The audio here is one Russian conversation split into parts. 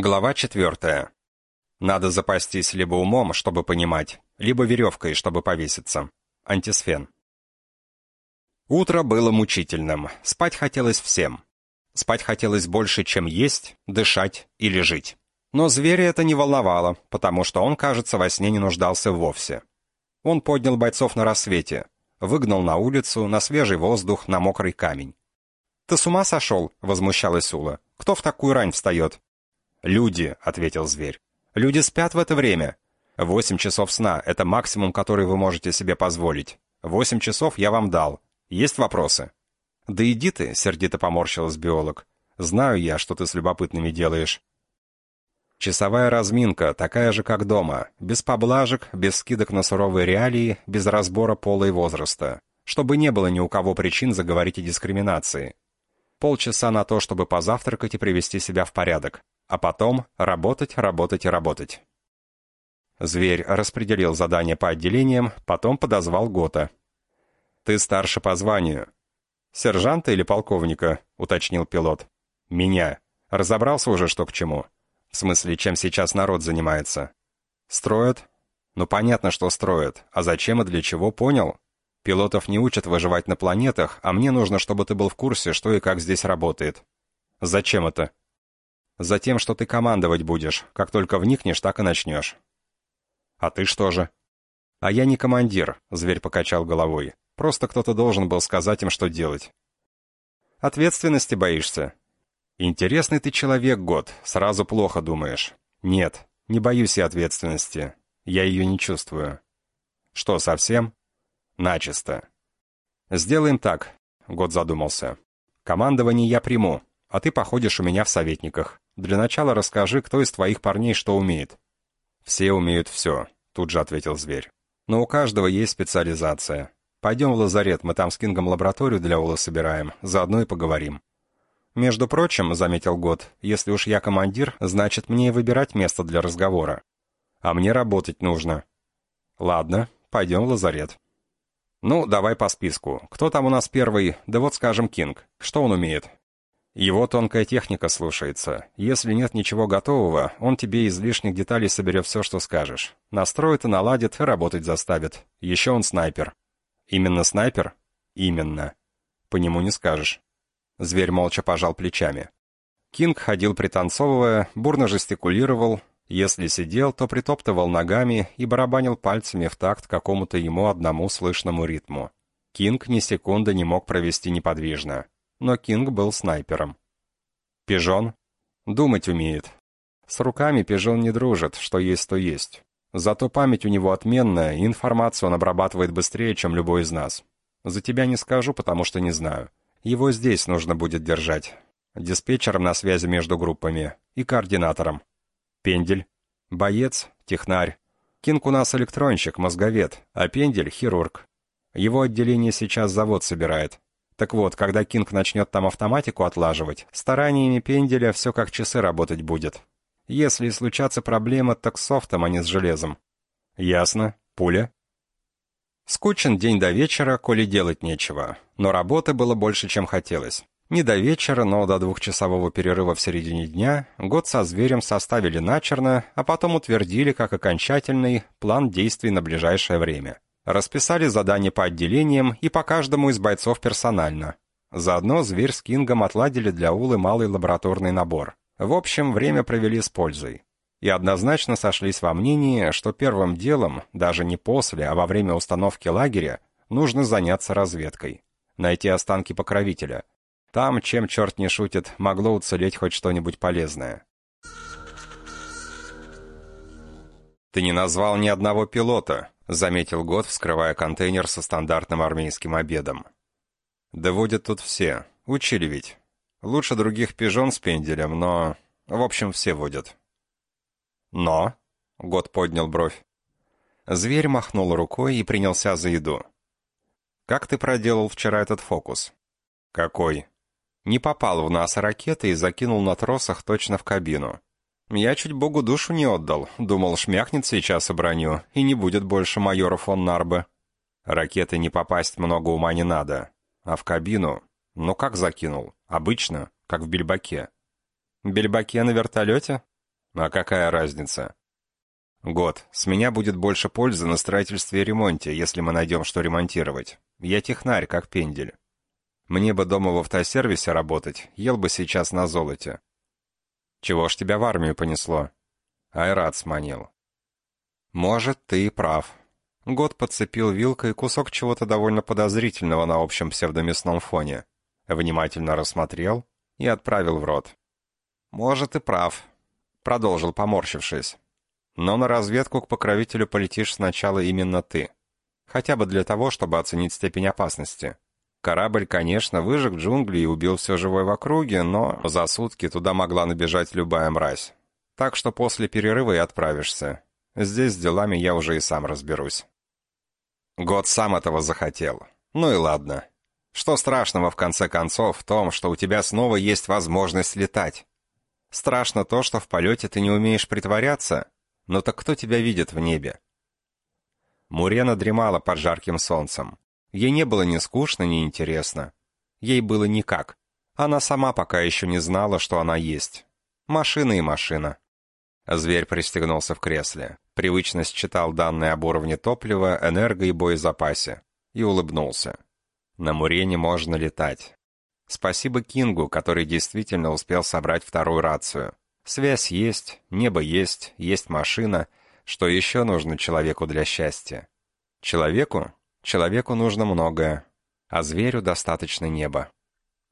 Глава четвертая. Надо запастись либо умом, чтобы понимать, либо веревкой, чтобы повеситься. Антисфен. Утро было мучительным. Спать хотелось всем. Спать хотелось больше, чем есть, дышать или жить. Но зверя это не волновало, потому что он, кажется, во сне не нуждался вовсе. Он поднял бойцов на рассвете, выгнал на улицу, на свежий воздух, на мокрый камень. «Ты с ума сошел?» — возмущалась Ула. «Кто в такую рань встает?» «Люди», — ответил зверь. «Люди спят в это время. Восемь часов сна — это максимум, который вы можете себе позволить. Восемь часов я вам дал. Есть вопросы?» «Да иди ты», — сердито поморщилась биолог. «Знаю я, что ты с любопытными делаешь». Часовая разминка, такая же, как дома. Без поблажек, без скидок на суровые реалии, без разбора пола и возраста. Чтобы не было ни у кого причин заговорить о дискриминации. Полчаса на то, чтобы позавтракать и привести себя в порядок. А потом работать, работать и работать. Зверь распределил задания по отделениям, потом подозвал Гота. «Ты старше по званию». «Сержанта или полковника?» — уточнил пилот. «Меня. Разобрался уже, что к чему?» «В смысле, чем сейчас народ занимается?» «Строят?» «Ну, понятно, что строят. А зачем и для чего, понял?» «Пилотов не учат выживать на планетах, а мне нужно, чтобы ты был в курсе, что и как здесь работает». «Зачем это?» Затем, что ты командовать будешь. Как только вникнешь, так и начнешь. А ты что же? А я не командир, зверь покачал головой. Просто кто-то должен был сказать им, что делать. Ответственности боишься? Интересный ты человек, Год, сразу плохо думаешь. Нет, не боюсь я ответственности. Я ее не чувствую. Что, совсем? Начисто. Сделаем так, Год задумался. Командование я приму, а ты походишь у меня в советниках. Для начала расскажи, кто из твоих парней что умеет». «Все умеют все», — тут же ответил зверь. «Но у каждого есть специализация. Пойдем в лазарет, мы там с Кингом лабораторию для Ула собираем, заодно и поговорим». «Между прочим», — заметил Год, — «если уж я командир, значит, мне и выбирать место для разговора. А мне работать нужно». «Ладно, пойдем в лазарет». «Ну, давай по списку. Кто там у нас первый? Да вот, скажем, Кинг. Что он умеет?» Его тонкая техника слушается. Если нет ничего готового, он тебе из лишних деталей соберет все, что скажешь. Настроит и наладит, и работать заставит. Еще он снайпер. Именно снайпер? Именно. По нему не скажешь. Зверь молча пожал плечами. Кинг ходил пританцовывая, бурно жестикулировал. Если сидел, то притоптывал ногами и барабанил пальцами в такт какому-то ему одному слышному ритму. Кинг ни секунды не мог провести неподвижно но Кинг был снайпером. Пижон? Думать умеет. С руками Пижон не дружит, что есть, то есть. Зато память у него отменная, и информацию он обрабатывает быстрее, чем любой из нас. За тебя не скажу, потому что не знаю. Его здесь нужно будет держать. Диспетчером на связи между группами и координатором. Пендель. Боец, технарь. Кинг у нас электронщик, мозговед, а Пендель — хирург. Его отделение сейчас завод собирает. Так вот, когда Кинг начнет там автоматику отлаживать, стараниями пенделя все как часы работать будет. Если случатся проблемы, так с софтом, а не с железом. Ясно. Пуля? Скучен день до вечера, коли делать нечего. Но работы было больше, чем хотелось. Не до вечера, но до двухчасового перерыва в середине дня год со зверем составили начерно, а потом утвердили как окончательный план действий на ближайшее время. Расписали задания по отделениям и по каждому из бойцов персонально. Заодно Зверь с Кингом отладили для Улы малый лабораторный набор. В общем, время провели с пользой. И однозначно сошлись во мнении, что первым делом, даже не после, а во время установки лагеря, нужно заняться разведкой. Найти останки покровителя. Там, чем черт не шутит, могло уцелеть хоть что-нибудь полезное. «Ты не назвал ни одного пилота», — заметил Год, вскрывая контейнер со стандартным армейским обедом. «Да водят тут все. Учили ведь. Лучше других пижон с пенделем, но... В общем, все водят». «Но?» — Год поднял бровь. Зверь махнул рукой и принялся за еду. «Как ты проделал вчера этот фокус?» «Какой?» «Не попал в нас ракеты и закинул на тросах точно в кабину. Я чуть богу душу не отдал. Думал, шмякнет сейчас и броню, и не будет больше майора фон Нарбе. Ракеты не попасть много ума не надо. А в кабину? Ну как закинул? Обычно, как в бельбаке. Бельбаке на вертолете? А какая разница? Год. С меня будет больше пользы на строительстве и ремонте, если мы найдем, что ремонтировать. Я технарь, как пендель. Мне бы дома в автосервисе работать, ел бы сейчас на золоте. Чего ж тебя в армию понесло? Айрат сманил. Может, ты и прав. Год подцепил вилкой кусок чего-то довольно подозрительного на общем псевдомясном фоне. Внимательно рассмотрел и отправил в рот. Может, и прав. Продолжил, поморщившись. Но на разведку к покровителю полетишь сначала именно ты. Хотя бы для того, чтобы оценить степень опасности. Корабль, конечно, выжег джунгли и убил все живое в округе, но за сутки туда могла набежать любая мразь. Так что после перерыва и отправишься. Здесь с делами я уже и сам разберусь. Год сам этого захотел. Ну и ладно. Что страшного, в конце концов, в том, что у тебя снова есть возможность летать? Страшно то, что в полете ты не умеешь притворяться, но так кто тебя видит в небе? Мурена дремала под жарким солнцем. Ей не было ни скучно, ни интересно. Ей было никак. Она сама пока еще не знала, что она есть. Машина и машина. Зверь пристегнулся в кресле. Привычно считал данные об уровне топлива, энерго и боезапасе. И улыбнулся. На Мурене можно летать. Спасибо Кингу, который действительно успел собрать вторую рацию. Связь есть, небо есть, есть машина. Что еще нужно человеку для счастья? Человеку? Человеку нужно многое, а зверю достаточно неба.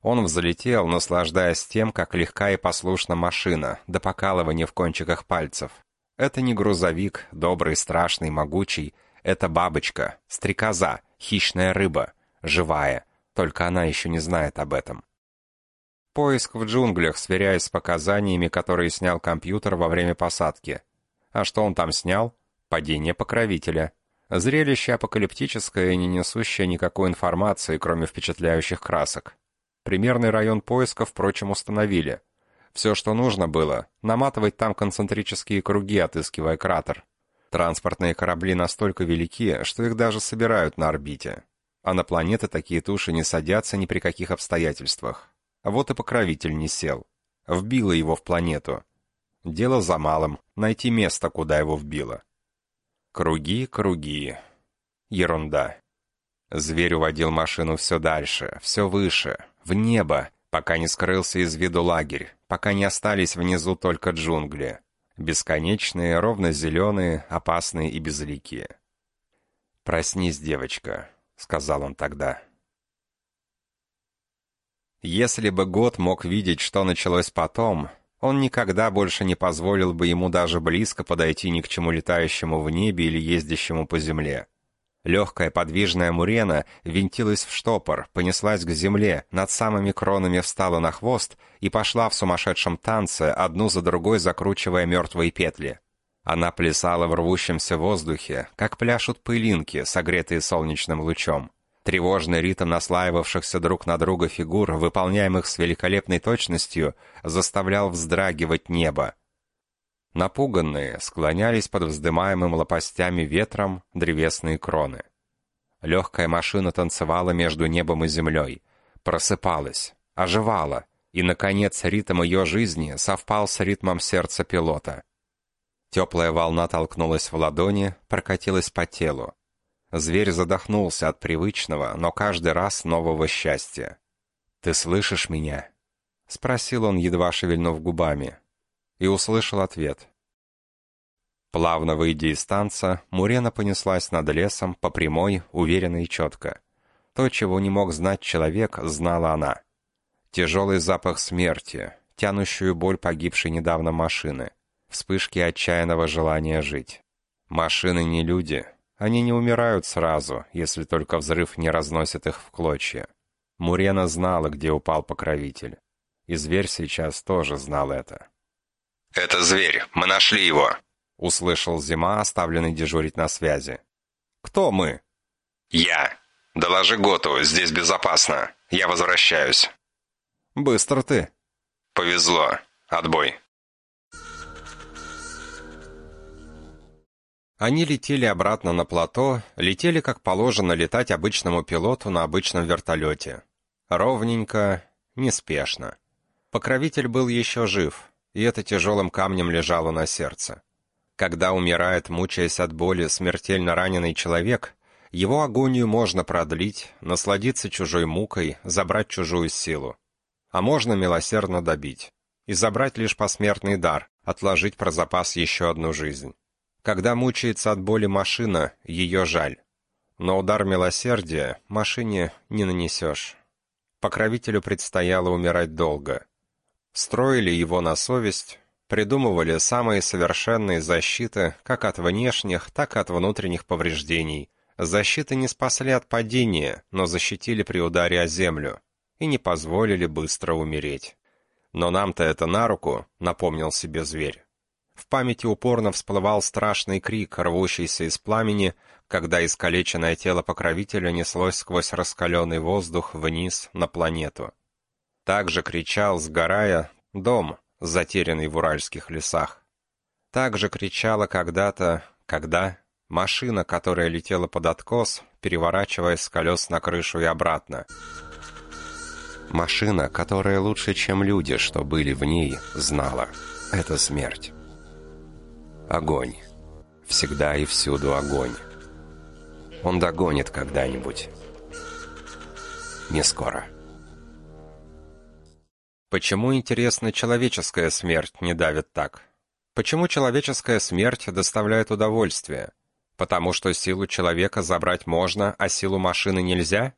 Он взлетел, наслаждаясь тем, как легка и послушна машина, до покалывания в кончиках пальцев. Это не грузовик, добрый, страшный, могучий. Это бабочка, стрекоза, хищная рыба, живая. Только она еще не знает об этом. Поиск в джунглях, сверяясь с показаниями, которые снял компьютер во время посадки. А что он там снял? Падение покровителя. Зрелище апокалиптическое и не несущее никакой информации, кроме впечатляющих красок. Примерный район поиска, впрочем, установили. Все, что нужно было, наматывать там концентрические круги, отыскивая кратер. Транспортные корабли настолько велики, что их даже собирают на орбите. А на планеты такие туши не садятся ни при каких обстоятельствах. Вот и покровитель не сел. Вбило его в планету. Дело за малым — найти место, куда его вбило. Круги, круги. Ерунда. Зверь уводил машину все дальше, все выше, в небо, пока не скрылся из виду лагерь, пока не остались внизу только джунгли. Бесконечные, ровно зеленые, опасные и безликие. «Проснись, девочка», — сказал он тогда. Если бы год мог видеть, что началось потом, он никогда больше не позволил бы ему даже близко подойти ни к чему летающему в небе или ездящему по земле. Легкая подвижная мурена винтилась в штопор, понеслась к земле, над самыми кронами встала на хвост и пошла в сумасшедшем танце, одну за другой закручивая мертвые петли. Она плясала в рвущемся воздухе, как пляшут пылинки, согретые солнечным лучом. Тревожный ритм наслаивавшихся друг на друга фигур, выполняемых с великолепной точностью, заставлял вздрагивать небо. Напуганные склонялись под вздымаемым лопастями ветром древесные кроны. Легкая машина танцевала между небом и землей, просыпалась, оживала, и, наконец, ритм ее жизни совпал с ритмом сердца пилота. Теплая волна толкнулась в ладони, прокатилась по телу. Зверь задохнулся от привычного, но каждый раз нового счастья. «Ты слышишь меня?» — спросил он, едва шевельнув губами. И услышал ответ. Плавно выйдя из танца, Мурена понеслась над лесом, по прямой, уверенно и четко. То, чего не мог знать человек, знала она. Тяжелый запах смерти, тянущую боль погибшей недавно машины, вспышки отчаянного желания жить. Машины не люди, они не умирают сразу, если только взрыв не разносит их в клочья. Мурена знала, где упал покровитель. И зверь сейчас тоже знал это. «Это зверь, мы нашли его!» — услышал Зима, оставленный дежурить на связи. «Кто мы?» «Я. Доложи Готу, здесь безопасно. Я возвращаюсь». «Быстро ты». «Повезло. Отбой». Они летели обратно на плато, летели, как положено летать обычному пилоту на обычном вертолете. Ровненько, неспешно. Покровитель был еще жив, и это тяжелым камнем лежало на сердце. Когда умирает, мучаясь от боли, смертельно раненый человек, его агонию можно продлить, насладиться чужой мукой, забрать чужую силу. А можно милосердно добить. И забрать лишь посмертный дар, отложить про запас еще одну жизнь. Когда мучается от боли машина, ее жаль. Но удар милосердия машине не нанесешь. Покровителю предстояло умирать долго. Строили его на совесть, придумывали самые совершенные защиты как от внешних, так и от внутренних повреждений. Защиты не спасли от падения, но защитили при ударе о землю и не позволили быстро умереть. Но нам-то это на руку, напомнил себе зверь. В памяти упорно всплывал страшный крик, рвущийся из пламени, когда искалеченное тело покровителя неслось сквозь раскаленный воздух вниз на планету. Также кричал, сгорая, дом, затерянный в уральских лесах. Также кричала когда-то, когда машина, которая летела под откос, переворачиваясь с колес на крышу и обратно. Машина, которая лучше, чем люди, что были в ней, знала. Это смерть. Огонь. Всегда и всюду огонь. Он догонит когда-нибудь. Не скоро. Почему, интересно, человеческая смерть не давит так? Почему человеческая смерть доставляет удовольствие? Потому что силу человека забрать можно, а силу машины нельзя?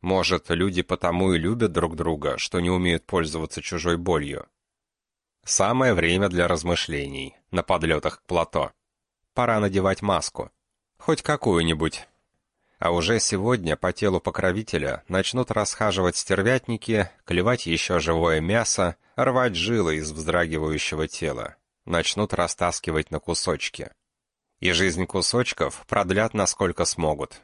Может, люди потому и любят друг друга, что не умеют пользоваться чужой болью? Самое время для размышлений на подлетах к плато. Пора надевать маску. Хоть какую-нибудь, а уже сегодня по телу покровителя начнут расхаживать стервятники, клевать еще живое мясо, рвать жилы из вздрагивающего тела. Начнут растаскивать на кусочки. И жизнь кусочков продлят насколько смогут.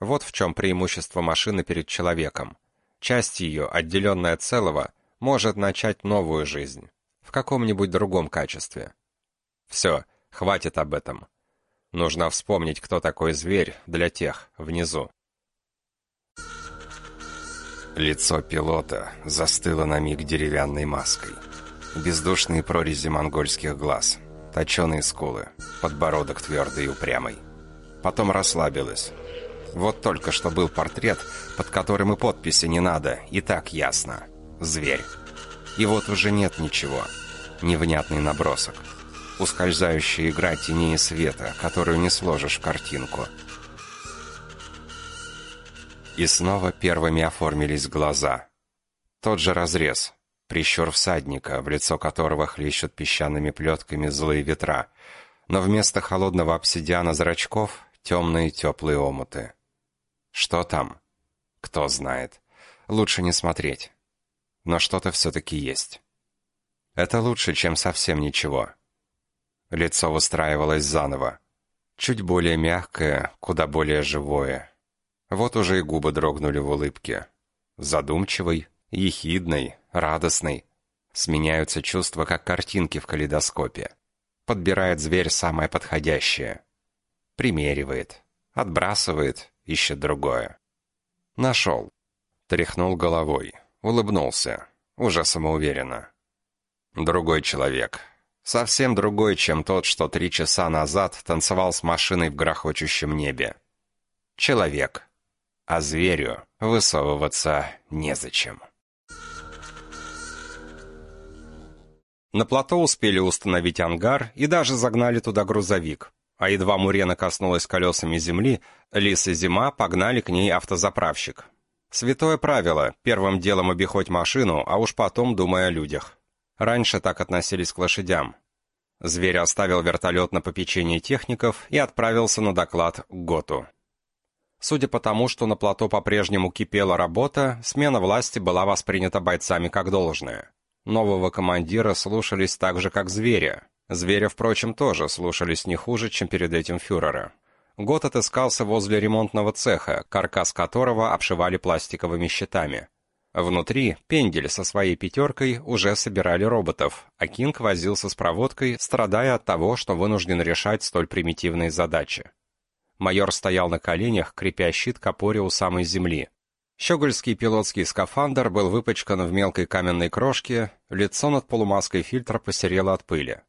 Вот в чем преимущество машины перед человеком. Часть ее, отделенная от целого, может начать новую жизнь. В каком-нибудь другом качестве. Все, хватит об этом. Нужно вспомнить, кто такой зверь для тех внизу. Лицо пилота застыло на миг деревянной маской. Бездушные прорези монгольских глаз, точеные скулы, подбородок твердый и упрямый. Потом расслабилось. Вот только что был портрет, под которым и подписи не надо, и так ясно. Зверь. И вот уже нет ничего. Невнятный набросок ускользающая игра теней и света, которую не сложишь в картинку. И снова первыми оформились глаза. Тот же разрез, прищур всадника, в лицо которого хлещут песчаными плетками злые ветра, но вместо холодного обсидиана зрачков темные теплые омуты. Что там? Кто знает. Лучше не смотреть. Но что-то все-таки есть. Это лучше, чем совсем ничего. Лицо выстраивалось заново. Чуть более мягкое, куда более живое. Вот уже и губы дрогнули в улыбке. Задумчивой, ехидной, радостной. Сменяются чувства, как картинки в калейдоскопе. Подбирает зверь самое подходящее. Примеривает, отбрасывает, ищет другое. Нашел. Тряхнул головой, улыбнулся, уже самоуверенно. Другой человек, Совсем другой, чем тот, что три часа назад танцевал с машиной в грохочущем небе. Человек. А зверю высовываться незачем. На плато успели установить ангар и даже загнали туда грузовик. А едва Мурена коснулась колесами земли, Лис и Зима погнали к ней автозаправщик. Святое правило — первым делом обиходь машину, а уж потом думай о людях. Раньше так относились к лошадям. Зверь оставил вертолет на попечении техников и отправился на доклад к ГОТу. Судя по тому, что на плато по-прежнему кипела работа, смена власти была воспринята бойцами как должное. Нового командира слушались так же, как зверя. Зверя, впрочем, тоже слушались не хуже, чем перед этим фюрера. Гот отыскался возле ремонтного цеха, каркас которого обшивали пластиковыми щитами. Внутри Пендель со своей пятеркой уже собирали роботов, а Кинг возился с проводкой, страдая от того, что вынужден решать столь примитивные задачи. Майор стоял на коленях, крепя щит к опоре у самой земли. Щегольский пилотский скафандр был выпачкан в мелкой каменной крошке, лицо над полумаской фильтра посерело от пыли.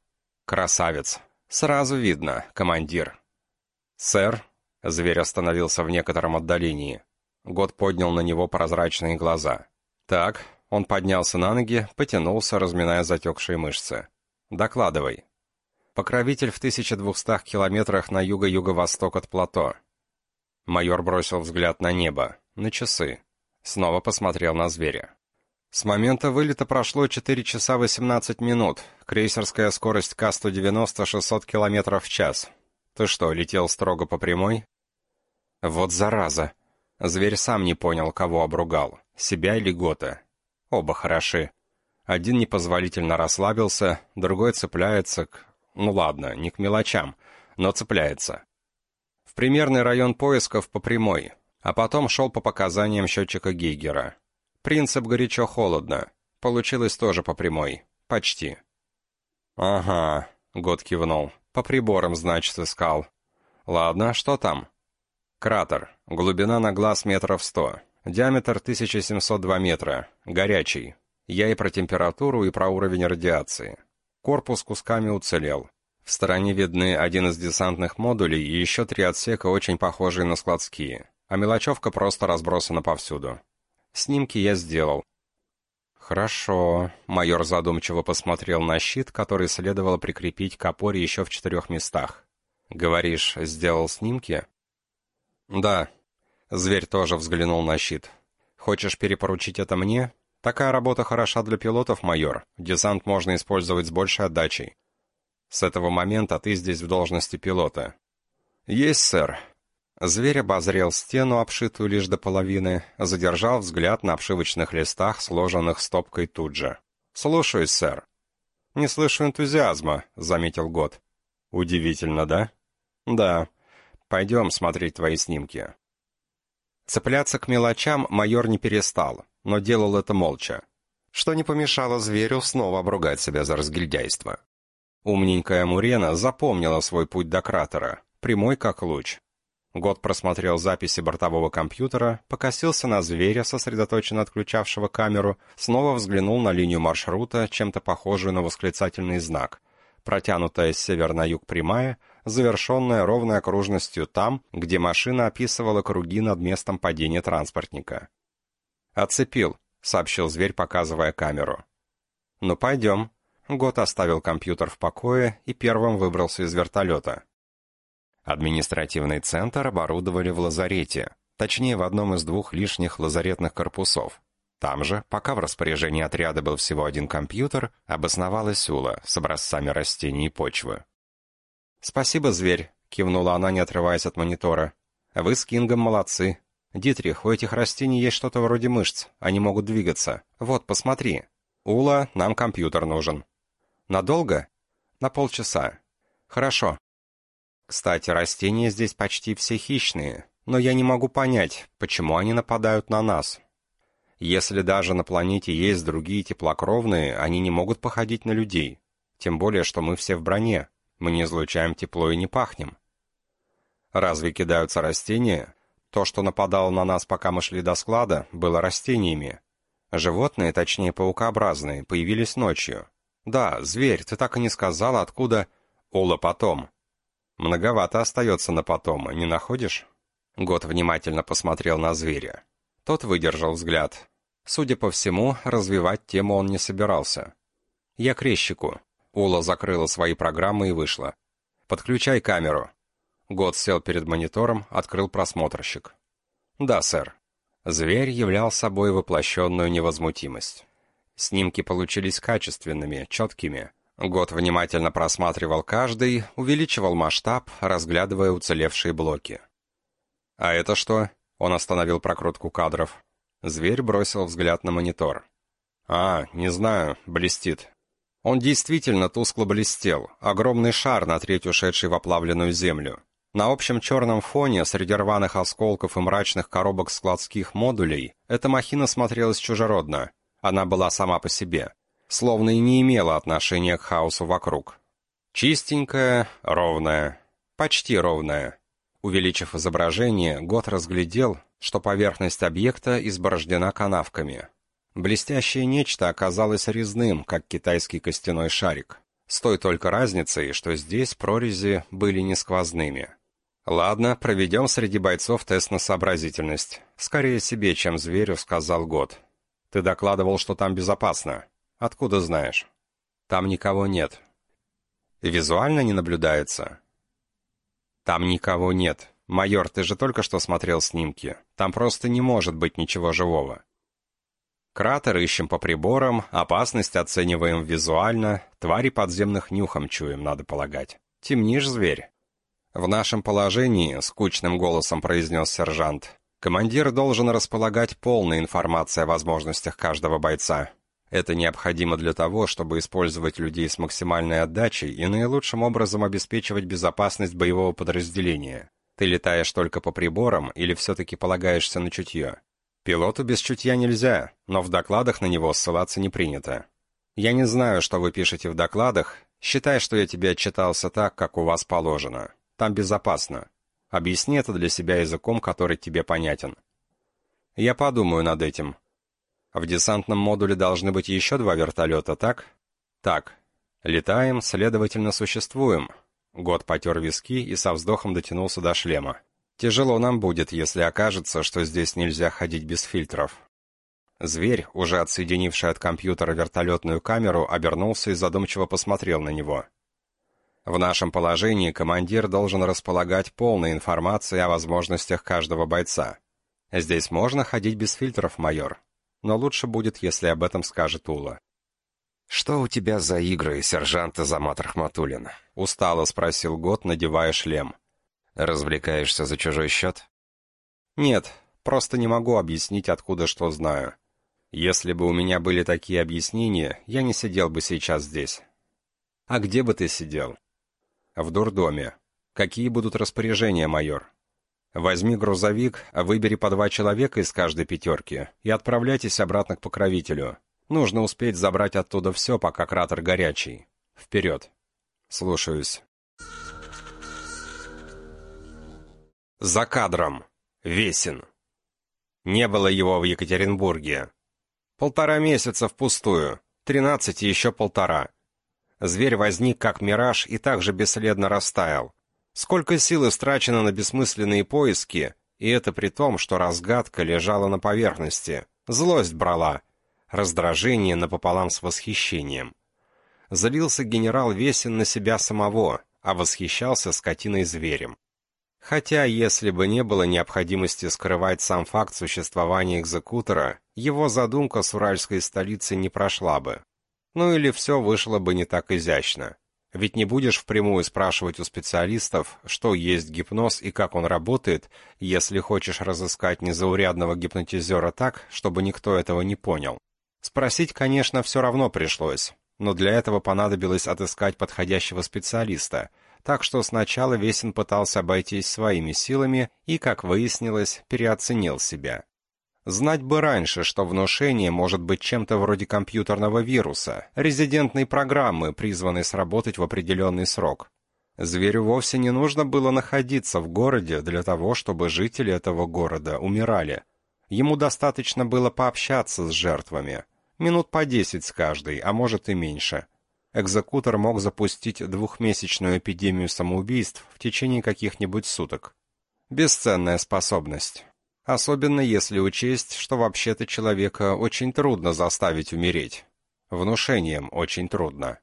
«Красавец! Сразу видно, командир!» «Сэр!» — зверь остановился в некотором отдалении. Год поднял на него прозрачные глаза. «Так, он поднялся на ноги, потянулся, разминая затекшие мышцы. «Докладывай». «Покровитель в 1200 километрах на юго-юго-восток от плато». Майор бросил взгляд на небо, на часы. Снова посмотрел на зверя. С момента вылета прошло 4 часа 18 минут. Крейсерская скорость К-190 600 километров в час. Ты что, летел строго по прямой? Вот зараза. Зверь сам не понял, кого обругал, себя или Гота. Оба хороши. Один непозволительно расслабился, другой цепляется к... Ну ладно, не к мелочам, но цепляется. В примерный район поисков по прямой, а потом шел по показаниям счетчика Гейгера. Принцип горячо-холодно. Получилось тоже по прямой. Почти. «Ага», — Год кивнул. «По приборам, значит, искал». «Ладно, что там?» «Кратер. Глубина на глаз метров сто. Диаметр 1702 метра. Горячий. Я и про температуру, и про уровень радиации. Корпус кусками уцелел. В стороне видны один из десантных модулей и еще три отсека, очень похожие на складские. А мелочевка просто разбросана повсюду. Снимки я сделал. «Хорошо», — майор задумчиво посмотрел на щит, который следовало прикрепить к опоре еще в четырех местах. «Говоришь, сделал снимки?» «Да», Зверь тоже взглянул на щит. «Хочешь перепоручить это мне? Такая работа хороша для пилотов, майор. Десант можно использовать с большей отдачей. С этого момента ты здесь в должности пилота». «Есть, сэр». Зверь обозрел стену, обшитую лишь до половины, задержал взгляд на обшивочных листах, сложенных стопкой тут же. «Слушаюсь, сэр». «Не слышу энтузиазма», — заметил Год. «Удивительно, да?» «Да. Пойдем смотреть твои снимки». Цепляться к мелочам майор не перестал, но делал это молча, что не помешало зверю снова обругать себя за разгильдяйство. Умненькая Мурена запомнила свой путь до кратера, прямой как луч. Год просмотрел записи бортового компьютера, покосился на зверя, сосредоточенно отключавшего камеру, снова взглянул на линию маршрута, чем-то похожую на восклицательный знак. Протянутая с севера на юг прямая, завершенная ровной окружностью там, где машина описывала круги над местом падения транспортника. «Оцепил», — сообщил зверь, показывая камеру. «Ну, пойдем». Гот оставил компьютер в покое и первым выбрался из вертолета. Административный центр оборудовали в лазарете, точнее, в одном из двух лишних лазаретных корпусов. Там же, пока в распоряжении отряда был всего один компьютер, обосновалась Ула с образцами растений и почвы. «Спасибо, зверь», — кивнула она, не отрываясь от монитора. «Вы с Кингом молодцы. Дитрих, у этих растений есть что-то вроде мышц. Они могут двигаться. Вот, посмотри. Ула, нам компьютер нужен». «Надолго?» «На полчаса». «Хорошо». «Кстати, растения здесь почти все хищные, но я не могу понять, почему они нападают на нас. Если даже на планете есть другие теплокровные, они не могут походить на людей. Тем более, что мы все в броне». Мы не излучаем тепло и не пахнем. Разве кидаются растения? То, что нападало на нас, пока мы шли до склада, было растениями. Животные, точнее паукообразные, появились ночью. Да, зверь, ты так и не сказала, откуда... Ола потом. Многовато остается на потом, не находишь? Год внимательно посмотрел на зверя. Тот выдержал взгляд. Судя по всему, развивать тему он не собирался. Я к резчику. Ула закрыла свои программы и вышла. «Подключай камеру». Год сел перед монитором, открыл просмотрщик. «Да, сэр». Зверь являл собой воплощенную невозмутимость. Снимки получились качественными, четкими. Год внимательно просматривал каждый, увеличивал масштаб, разглядывая уцелевшие блоки. «А это что?» — он остановил прокрутку кадров. Зверь бросил взгляд на монитор. «А, не знаю, блестит. Он действительно тускло блестел, огромный шар на треть ушедший в оплавленную землю. На общем черном фоне, среди рваных осколков и мрачных коробок складских модулей, эта махина смотрелась чужеродно. Она была сама по себе, словно и не имела отношения к хаосу вокруг. Чистенькая, ровная, почти ровная. Увеличив изображение, Гот разглядел, что поверхность объекта изборождена канавками. Блестящее нечто оказалось резным, как китайский костяной шарик. С той только разницей, что здесь прорези были не сквозными. «Ладно, проведем среди бойцов тест на сообразительность. Скорее себе, чем зверю», — сказал Год. «Ты докладывал, что там безопасно. Откуда знаешь?» «Там никого нет». «Визуально не наблюдается?» «Там никого нет. Майор, ты же только что смотрел снимки. Там просто не может быть ничего живого». Кратер ищем по приборам, опасность оцениваем визуально, твари подземных нюхом чуем, надо полагать. Темнишь, зверь? В нашем положении, скучным голосом произнес сержант, командир должен располагать полной информацией о возможностях каждого бойца. Это необходимо для того, чтобы использовать людей с максимальной отдачей и наилучшим образом обеспечивать безопасность боевого подразделения. Ты летаешь только по приборам или все-таки полагаешься на чутье? Пилоту без чутья нельзя, но в докладах на него ссылаться не принято. Я не знаю, что вы пишете в докладах, считай, что я тебе отчитался так, как у вас положено. Там безопасно. Объясни это для себя языком, который тебе понятен. Я подумаю над этим. В десантном модуле должны быть еще два вертолета, так? Так. Летаем, следовательно, существуем. Год потер виски и со вздохом дотянулся до шлема. Тяжело нам будет, если окажется, что здесь нельзя ходить без фильтров. Зверь, уже отсоединивший от компьютера вертолетную камеру, обернулся и задумчиво посмотрел на него. В нашем положении командир должен располагать полной информацией о возможностях каждого бойца. Здесь можно ходить без фильтров, майор. Но лучше будет, если об этом скажет Ула. «Что у тебя за игры, сержант Азамат Рахматуллин?» — устало спросил Гот, надевая шлем. Развлекаешься за чужой счет? Нет, просто не могу объяснить, откуда что знаю. Если бы у меня были такие объяснения, я не сидел бы сейчас здесь. А где бы ты сидел? В дурдоме. Какие будут распоряжения, майор? Возьми грузовик, выбери по два человека из каждой пятерки и отправляйтесь обратно к покровителю. Нужно успеть забрать оттуда все, пока кратер горячий. Вперед. Слушаюсь. За кадром. Весен. Не было его в Екатеринбурге. Полтора месяца впустую. Тринадцать и еще полтора. Зверь возник как мираж и также бесследно растаял. Сколько сил истрачено на бессмысленные поиски, и это при том, что разгадка лежала на поверхности. Злость брала. Раздражение напополам с восхищением. Залился генерал Весен на себя самого, а восхищался скотиной-зверем. Хотя, если бы не было необходимости скрывать сам факт существования экзекутора, его задумка с уральской столицы не прошла бы. Ну или все вышло бы не так изящно. Ведь не будешь впрямую спрашивать у специалистов, что есть гипноз и как он работает, если хочешь разыскать незаурядного гипнотизера так, чтобы никто этого не понял. Спросить, конечно, все равно пришлось, но для этого понадобилось отыскать подходящего специалиста — так что сначала Весин пытался обойтись своими силами и, как выяснилось, переоценил себя. Знать бы раньше, что внушение может быть чем-то вроде компьютерного вируса, резидентной программы, призванной сработать в определенный срок. Зверю вовсе не нужно было находиться в городе для того, чтобы жители этого города умирали. Ему достаточно было пообщаться с жертвами. Минут по десять с каждой, а может и меньше – экзекутор мог запустить двухмесячную эпидемию самоубийств в течение каких-нибудь суток. Бесценная способность. Особенно если учесть, что вообще-то человека очень трудно заставить умереть. Внушением очень трудно.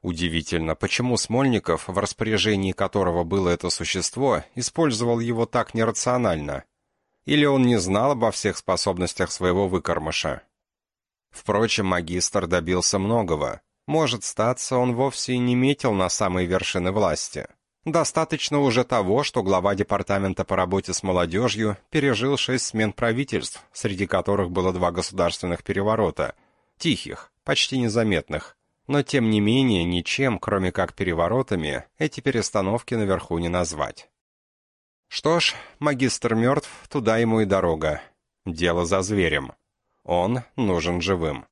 Удивительно, почему Смольников, в распоряжении которого было это существо, использовал его так нерационально. Или он не знал обо всех способностях своего выкормыша. Впрочем, магистр добился многого. Может, статься, он вовсе и не метил на самые вершины власти. Достаточно уже того, что глава департамента по работе с молодежью пережил шесть смен правительств, среди которых было два государственных переворота. Тихих, почти незаметных. Но тем не менее, ничем, кроме как переворотами, эти перестановки наверху не назвать. Что ж, магистр мертв, туда ему и дорога. Дело за зверем. Он нужен живым.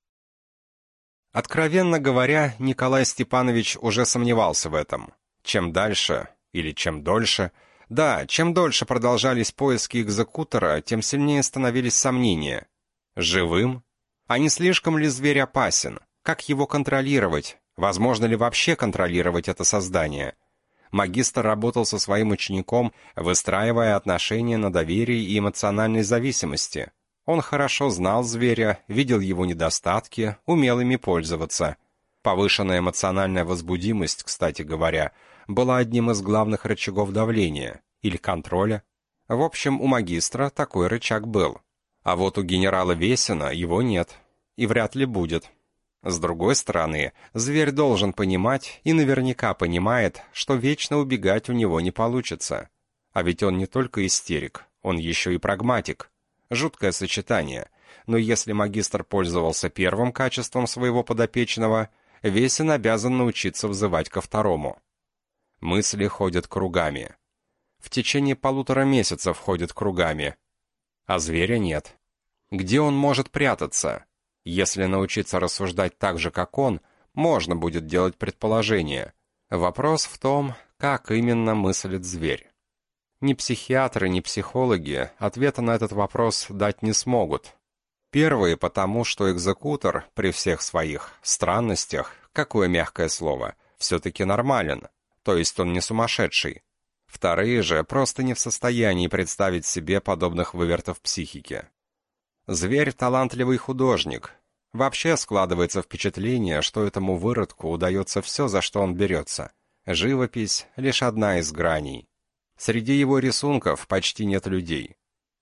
Откровенно говоря, Николай Степанович уже сомневался в этом. Чем дальше, или чем дольше, Да, чем дольше продолжались поиски экзекутора, тем сильнее становились сомнения. Живым? А не слишком ли зверь опасен? Как его контролировать? Возможно ли вообще контролировать это создание? Магистр работал со своим учеником, выстраивая отношения на доверии и эмоциональной зависимости. Он хорошо знал зверя, видел его недостатки, умел ими пользоваться. Повышенная эмоциональная возбудимость, кстати говоря, была одним из главных рычагов давления или контроля. В общем, у магистра такой рычаг был. А вот у генерала Весина его нет. И вряд ли будет. С другой стороны, зверь должен понимать и наверняка понимает, что вечно убегать у него не получится. А ведь он не только истерик, он еще и прагматик. Жуткое сочетание. Но если магистр пользовался первым качеством своего подопечного, Весин обязан научиться взывать ко второму. Мысли ходят кругами. В течение полутора месяцев ходят кругами. А зверя нет. Где он может прятаться? Если научиться рассуждать так же, как он, можно будет делать предположения. Вопрос в том, как именно мыслит зверь. Ни психиатры, ни психологи ответа на этот вопрос дать не смогут. Первые потому, что экзекутор при всех своих странностях, какое мягкое слово, все-таки нормален, то есть он не сумасшедший. Вторые же просто не в состоянии представить себе подобных вывертов психики. Зверь — талантливый художник. Вообще складывается впечатление, что этому выродку удается все, за что он берется. Живопись — лишь одна из граней. Среди его рисунков почти нет людей.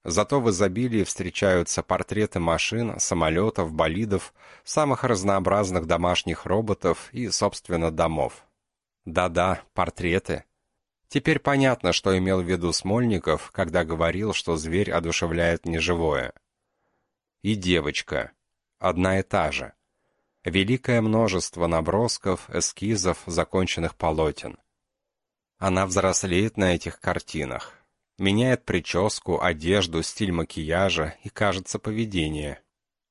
Зато в изобилии встречаются портреты машин, самолетов, болидов, самых разнообразных домашних роботов и, собственно, домов. Да-да, портреты. Теперь понятно, что имел в виду Смольников, когда говорил, что зверь одушевляет неживое. И девочка. Одна и та же. Великое множество набросков, эскизов, законченных полотен. Она взрослеет на этих картинах. Меняет прическу, одежду, стиль макияжа и, кажется, поведение.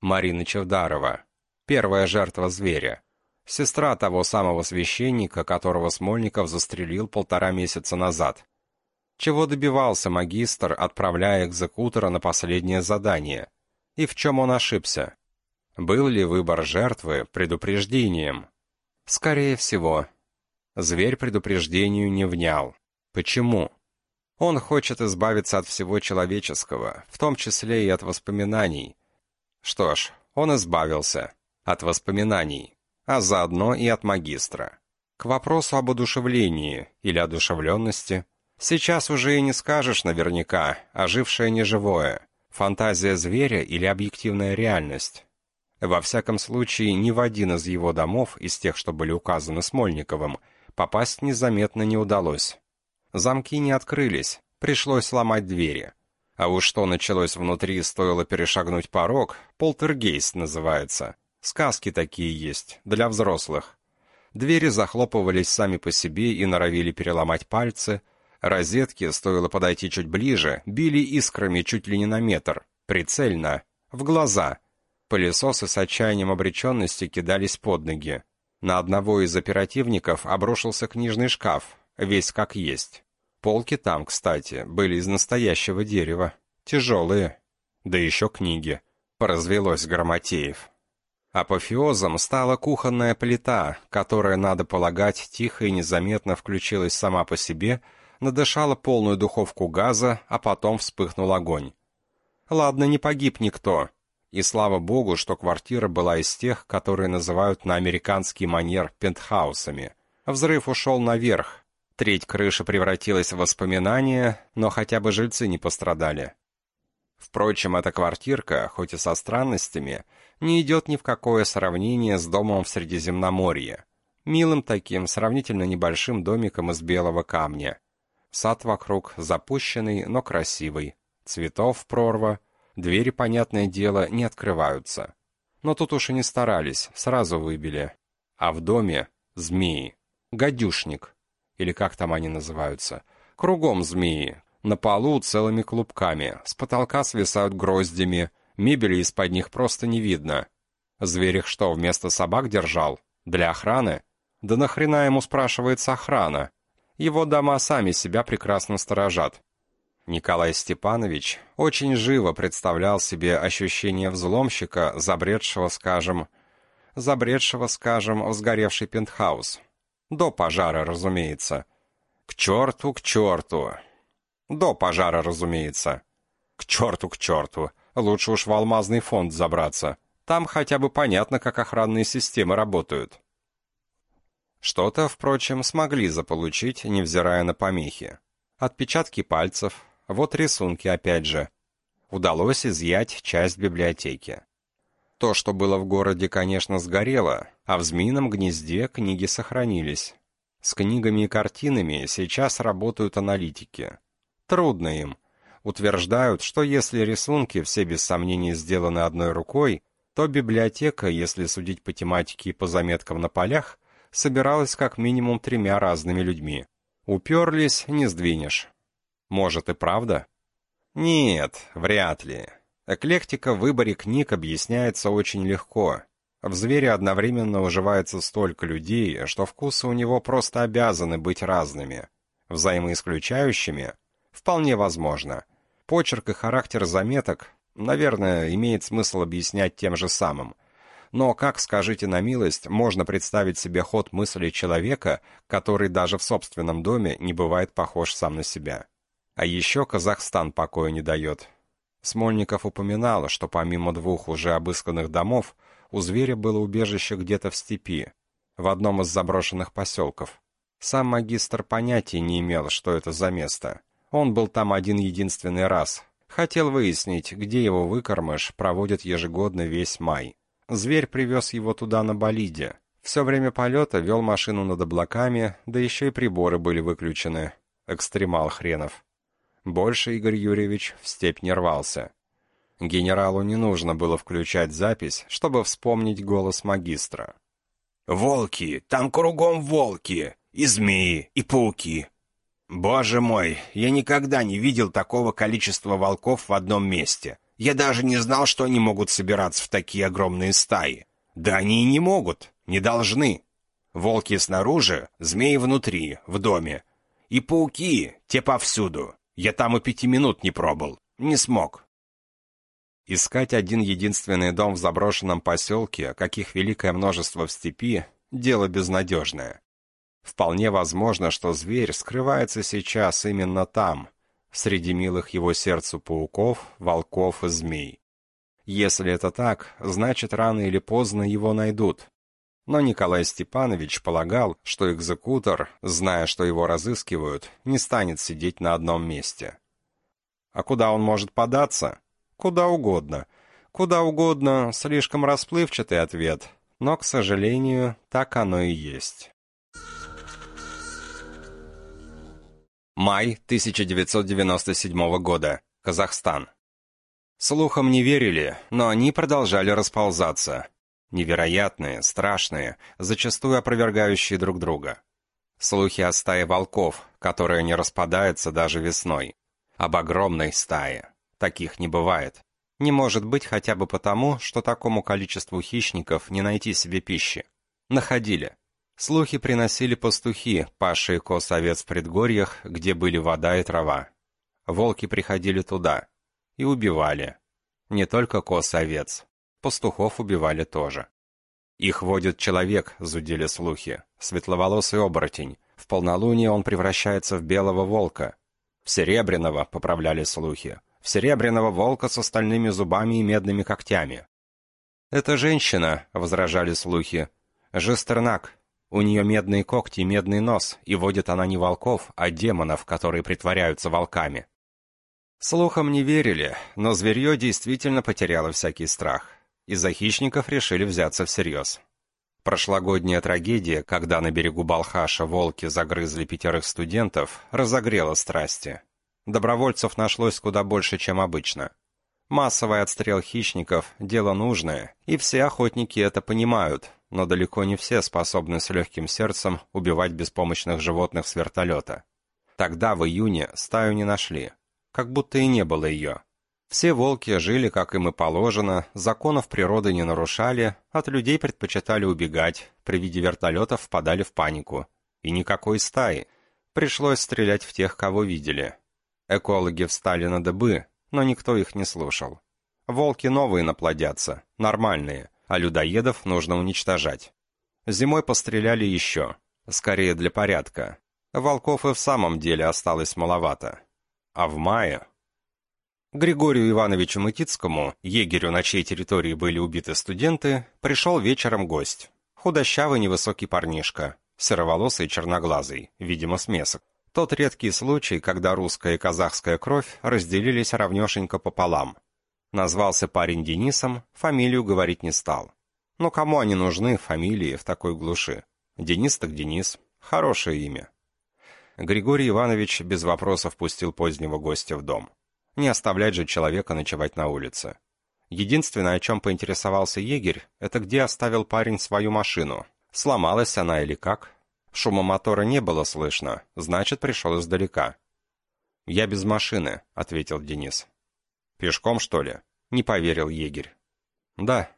Марина Чевдарова. Первая жертва зверя. Сестра того самого священника, которого Смольников застрелил полтора месяца назад. Чего добивался магистр, отправляя экзекутора на последнее задание? И в чем он ошибся? Был ли выбор жертвы предупреждением? Скорее всего. Зверь предупреждению не внял. Почему? Он хочет избавиться от всего человеческого, в том числе и от воспоминаний. Что ж, он избавился. От воспоминаний а заодно и от магистра. К вопросу об одушевлении или одушевленности. Сейчас уже и не скажешь наверняка, ожившее неживое, фантазия зверя или объективная реальность. Во всяком случае, ни в один из его домов, из тех, что были указаны Смольниковым, попасть незаметно не удалось. Замки не открылись, пришлось ломать двери. А уж что началось внутри, стоило перешагнуть порог, полтергейст называется. Сказки такие есть, для взрослых. Двери захлопывались сами по себе и норовили переломать пальцы. Розетки, стоило подойти чуть ближе, били искрами чуть ли не на метр. Прицельно. В глаза. Пылесосы с отчаянием обреченности кидались под ноги. На одного из оперативников обрушился книжный шкаф, весь как есть. Полки там, кстати, были из настоящего дерева. Тяжелые. Да еще книги. Поразвелось Громотеев. Апофеозом стала кухонная плита, которая, надо полагать, тихо и незаметно включилась сама по себе, надышала полную духовку газа, а потом вспыхнул огонь. Ладно, не погиб никто. И слава богу, что квартира была из тех, которые называют на американский манер пентхаусами. Взрыв ушел наверх. Треть крыши превратилась в воспоминания, но хотя бы жильцы не пострадали. Впрочем, эта квартирка, хоть и со странностями, не идет ни в какое сравнение с домом в Средиземноморье. Милым таким, сравнительно небольшим домиком из белого камня. Сад вокруг запущенный, но красивый. Цветов прорва. Двери, понятное дело, не открываются. Но тут уж и не старались, сразу выбили. А в доме змеи. Гадюшник. Или как там они называются. Кругом змеи. На полу целыми клубками. С потолка свисают гроздями. Мебели из-под них просто не видно. Зверь их что, вместо собак держал? Для охраны? Да нахрена ему спрашивается охрана? Его дома сами себя прекрасно сторожат. Николай Степанович очень живо представлял себе ощущение взломщика, забредшего, скажем, забредшего, скажем, в сгоревший пентхаус. До пожара, разумеется. К черту, к черту. До пожара, разумеется. К черту, к черту. Лучше уж в алмазный фонд забраться. Там хотя бы понятно, как охранные системы работают. Что-то, впрочем, смогли заполучить, невзирая на помехи. Отпечатки пальцев, вот рисунки опять же. Удалось изъять часть библиотеки. То, что было в городе, конечно, сгорело, а в Змеином гнезде книги сохранились. С книгами и картинами сейчас работают аналитики. Трудно им. Утверждают, что если рисунки все без сомнений сделаны одной рукой, то библиотека, если судить по тематике и по заметкам на полях, собиралась как минимум тремя разными людьми. Уперлись, не сдвинешь. Может и правда? Нет, вряд ли. Эклектика в выборе книг объясняется очень легко. В звере одновременно уживается столько людей, что вкусы у него просто обязаны быть разными. Взаимоисключающими? Вполне возможно. Почерк и характер заметок, наверное, имеет смысл объяснять тем же самым. Но как, скажите на милость, можно представить себе ход мысли человека, который даже в собственном доме не бывает похож сам на себя? А еще Казахстан покоя не дает. Смольников упоминал, что помимо двух уже обысканных домов, у зверя было убежище где-то в степи, в одном из заброшенных поселков. Сам магистр понятия не имел, что это за место. Он был там один единственный раз. Хотел выяснить, где его выкормыш проводит ежегодно весь май. Зверь привез его туда на болиде. Все время полета вел машину над облаками, да еще и приборы были выключены. Экстремал хренов. Больше Игорь Юрьевич в степь не рвался. Генералу не нужно было включать запись, чтобы вспомнить голос магистра. «Волки! Там кругом волки! И змеи, и пауки! Боже мой, я никогда не видел такого количества волков в одном месте. Я даже не знал, что они могут собираться в такие огромные стаи. Да они и не могут, не должны. Волки снаружи, змеи внутри, в доме. И пауки, те повсюду. Я там и пяти минут не пробыл. Не смог. Искать один единственный дом в заброшенном поселке, каких великое множество в степи, дело безнадежное. Вполне возможно, что зверь скрывается сейчас именно там, среди милых его сердцу пауков, волков и змей. Если это так, значит, рано или поздно его найдут. Но Николай Степанович полагал, что экзекутор, зная, что его разыскивают, не станет сидеть на одном месте. А куда он может податься? Куда угодно. Куда угодно — слишком расплывчатый ответ, но, к сожалению, так оно и есть. Май 1997 года. Казахстан. Слухам не верили, но они продолжали расползаться. Невероятные, страшные, зачастую опровергающие друг друга. Слухи о стае волков, которая не распадается даже весной. Об огромной стае. Таких не бывает. Не может быть хотя бы потому, что такому количеству хищников не найти себе пищи. Находили. Слухи приносили пастухи, пасшие коз овец в предгорьях, где были вода и трава. Волки приходили туда и убивали. Не только коз овец, Пастухов убивали тоже. Их водит человек, зудели слухи. Светловолосый оборотень. В полнолуние он превращается в белого волка. В серебряного, поправляли слухи. В серебряного волка с остальными зубами и медными когтями. «Это женщина», — возражали слухи. «Жестернак. У нее медные когти и медный нос, и водит она не волков, а демонов, которые притворяются волками». Слухам не верили, но зверье действительно потеряло всякий страх. Из-за хищников решили взяться всерьез. Прошлогодняя трагедия, когда на берегу Балхаша волки загрызли пятерых студентов, разогрела страсти. Добровольцев нашлось куда больше, чем обычно. Массовый отстрел хищников – дело нужное, и все охотники это понимают, но далеко не все способны с легким сердцем убивать беспомощных животных с вертолета. Тогда, в июне, стаю не нашли. Как будто и не было ее. Все волки жили, как им и положено, законов природы не нарушали, от людей предпочитали убегать, при виде вертолетов впадали в панику. И никакой стаи. Пришлось стрелять в тех, кого видели. Экологи встали на дыбы, но никто их не слушал. Волки новые наплодятся, нормальные, а людоедов нужно уничтожать. Зимой постреляли еще, скорее для порядка. Волков и в самом деле осталось маловато. А в мае... Григорию Ивановичу Мытицкому, егерю, на чьей территории были убиты студенты, пришел вечером гость. Худощавый невысокий парнишка, сероволосый и черноглазый, видимо, смесок. Тот редкий случай, когда русская и казахская кровь разделились равнешенько пополам. Назвался парень Денисом, фамилию говорить не стал. Но кому они нужны, фамилии, в такой глуши? Денис так Денис. Хорошее имя. Григорий Иванович без вопросов пустил позднего гостя в дом. Не оставлять же человека ночевать на улице. Единственное, о чем поинтересовался егерь, это где оставил парень свою машину. Сломалась она или как? Шума мотора не было слышно, значит, пришел издалека. «Я без машины», — ответил Денис. «Пешком, что ли?» — не поверил егерь. «Да».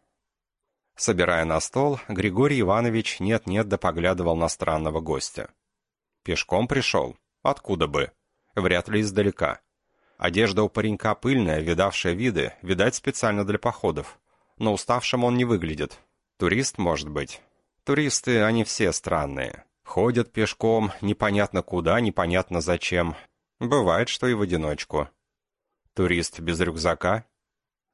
Собирая на стол, Григорий Иванович нет-нет да поглядывал на странного гостя. «Пешком пришел? Откуда бы? Вряд ли издалека. Одежда у паренька пыльная, видавшая виды, видать, специально для походов. Но уставшим он не выглядит. Турист, может быть. Туристы, они все странные. Ходят пешком, непонятно куда, непонятно зачем. Бывает, что и в одиночку. Турист без рюкзака?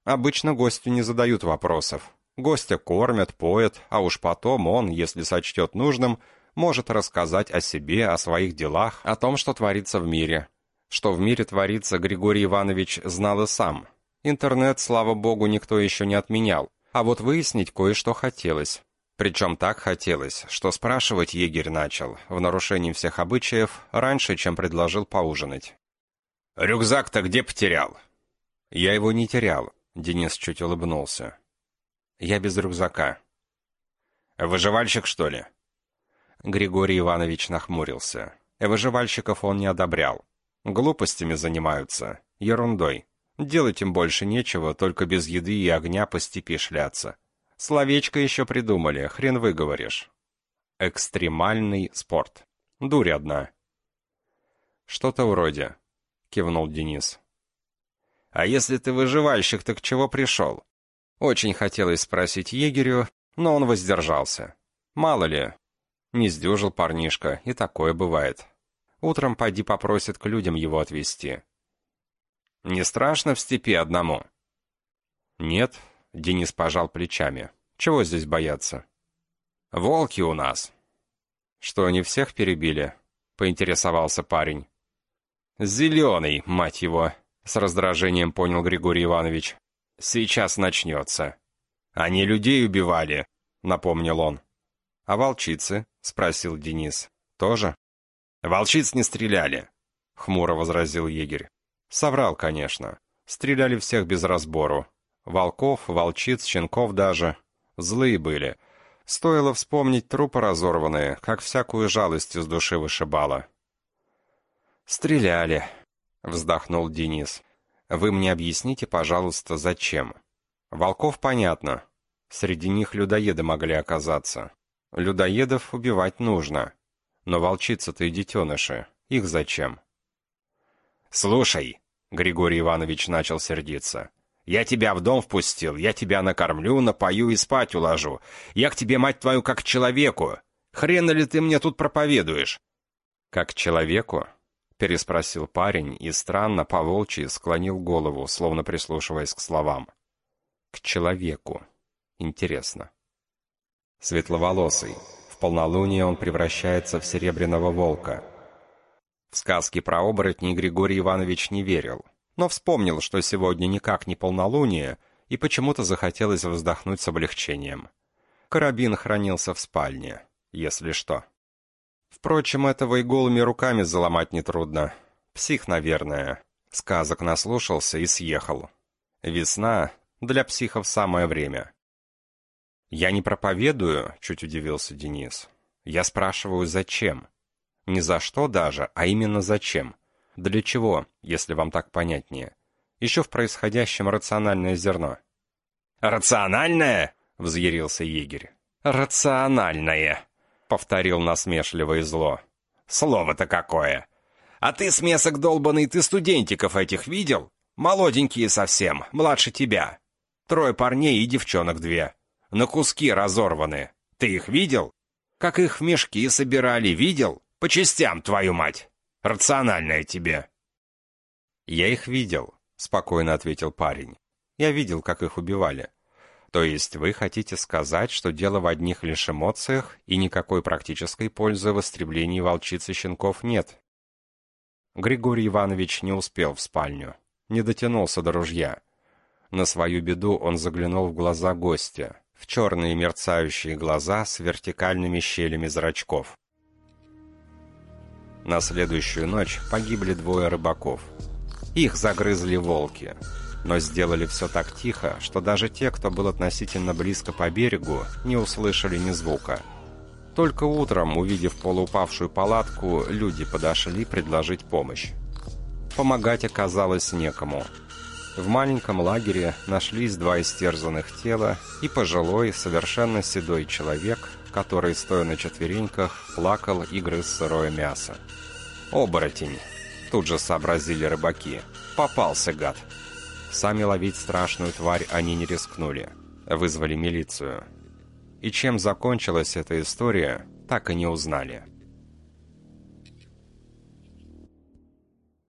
Обычно гостю не задают вопросов. Гостя кормят, поят, а уж потом он, если сочтет нужным, может рассказать о себе, о своих делах, о том, что творится в мире. Что в мире творится, Григорий Иванович знал и сам. Интернет, слава богу, никто еще не отменял. А вот выяснить кое-что хотелось. Причем так хотелось, что спрашивать егерь начал, в нарушении всех обычаев, раньше, чем предложил поужинать. «Рюкзак-то где потерял?» «Я его не терял», — Денис чуть улыбнулся. «Я без рюкзака». «Выживальщик, что ли?» Григорий Иванович нахмурился. Выживальщиков он не одобрял. Глупостями занимаются, ерундой. Делать им больше нечего, только без еды и огня по степи шляться. Словечко еще придумали, хрен выговоришь. Экстремальный спорт. Дурь одна. Что-то вроде кивнул Денис. «А если ты выживальщик, так чего пришел?» Очень хотелось спросить егерю, но он воздержался. Мало ли, не сдюжил парнишка, и такое бывает. Утром пойди попросит к людям его отвезти. «Не страшно в степи одному?» «Нет», — Денис пожал плечами. «Чего здесь бояться?» «Волки у нас». «Что, не всех перебили?» — поинтересовался парень. «Зеленый, мать его!» — с раздражением понял Григорий Иванович. «Сейчас начнется». «Они людей убивали», — напомнил он. «А волчицы?» — спросил Денис. «Тоже?» «Волчиц не стреляли», — хмуро возразил егерь. Соврал, конечно. Стреляли всех без разбору. Волков, волчиц, щенков даже. Злые были. Стоило вспомнить трупы разорванные, как всякую жалость из души вышибало. «Стреляли», — вздохнул Денис. «Вы мне объясните, пожалуйста, зачем?» «Волков понятно. Среди них людоеды могли оказаться. Людоедов убивать нужно. Но волчица-то и детеныши. Их зачем?» «Слушай», — Григорий Иванович начал сердиться, — «я тебя в дом впустил, я тебя накормлю, напою и спать уложу. Я к тебе, мать твою, как к человеку. Хрена ли ты мне тут проповедуешь?» «Как человеку?» переспросил парень и странно по-волчьи склонил голову, словно прислушиваясь к словам. «К человеку. Интересно». Светловолосый. Полнолуние он превращается в серебряного волка. В сказки про оборотней Григорий Иванович не верил, но вспомнил, что сегодня никак не полнолуние, и почему-то захотелось вздохнуть с облегчением. Карабин хранился в спальне, если что. Впрочем, этого и голыми руками заломать нетрудно. Псих, наверное. Сказок наслушался и съехал. Весна — для психов самое время. «Я не проповедую», — чуть удивился Денис. «Я спрашиваю, зачем?» «Не за что даже, а именно зачем. Для чего, если вам так понятнее? Еще в происходящем рациональное зерно». «Рациональное?» — взъярился егерь. «Рациональное!» повторил насмешливо и зло. Слово-то какое! А ты, смесок долбанный, ты студентиков этих видел? Молоденькие совсем, младше тебя. Трое парней и девчонок две. На куски разорваны. Ты их видел? Как их в мешки собирали, видел? По частям, твою мать! Рациональное тебе!» «Я их видел», — спокойно ответил парень. «Я видел, как их убивали. То есть вы хотите сказать, что дело в одних лишь эмоциях и никакой практической пользы в истреблении волчиц и щенков нет?» Григорий Иванович не успел в спальню, не дотянулся до ружья. На свою беду он заглянул в глаза гостя, в черные мерцающие глаза с вертикальными щелями зрачков. На следующую ночь погибли двое рыбаков. Их загрызли волки, но сделали все так тихо, что даже те, кто был относительно близко по берегу, не услышали ни звука. Только утром, увидев полуупавшую палатку, люди подошли предложить помощь. Помогать оказалось некому. В маленьком лагере нашлись два истерзанных тела и пожилой, совершенно седой человек, который, стоя на четвереньках, плакал и грыз сырое мясо. «Оборотень!» — тут же сообразили рыбаки. «Попался, гад!» Сами ловить страшную тварь они не рискнули. Вызвали милицию. И чем закончилась эта история, так и не узнали.